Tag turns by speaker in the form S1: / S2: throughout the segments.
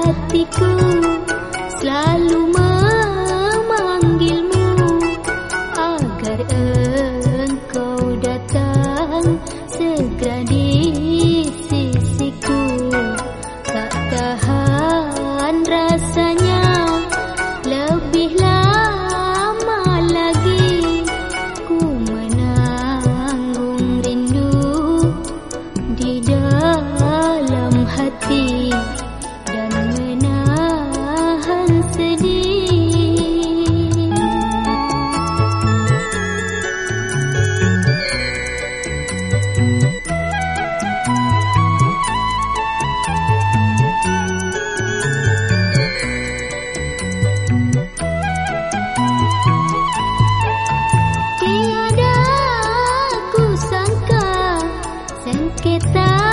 S1: hatiku selalu memanggilmu agar engkau datang segera di sisiku. Tak tahan rasanya lebih lama lagi ku menanggung rindu di dalam hati Sengketa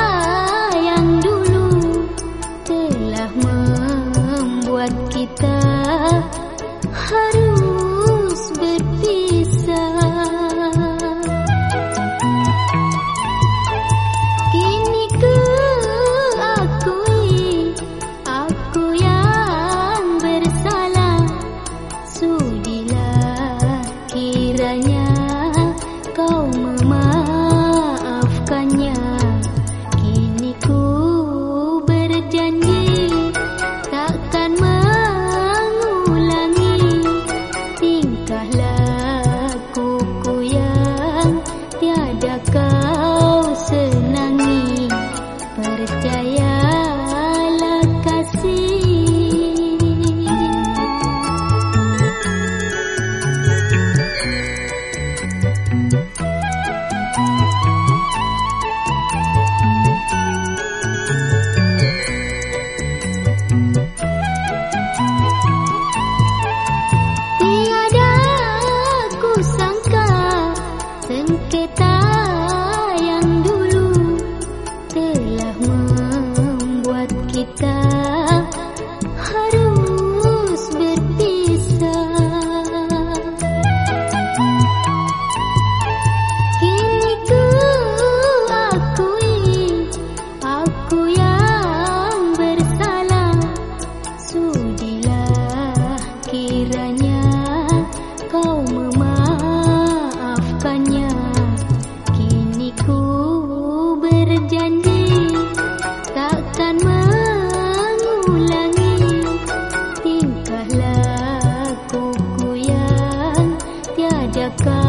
S1: jaga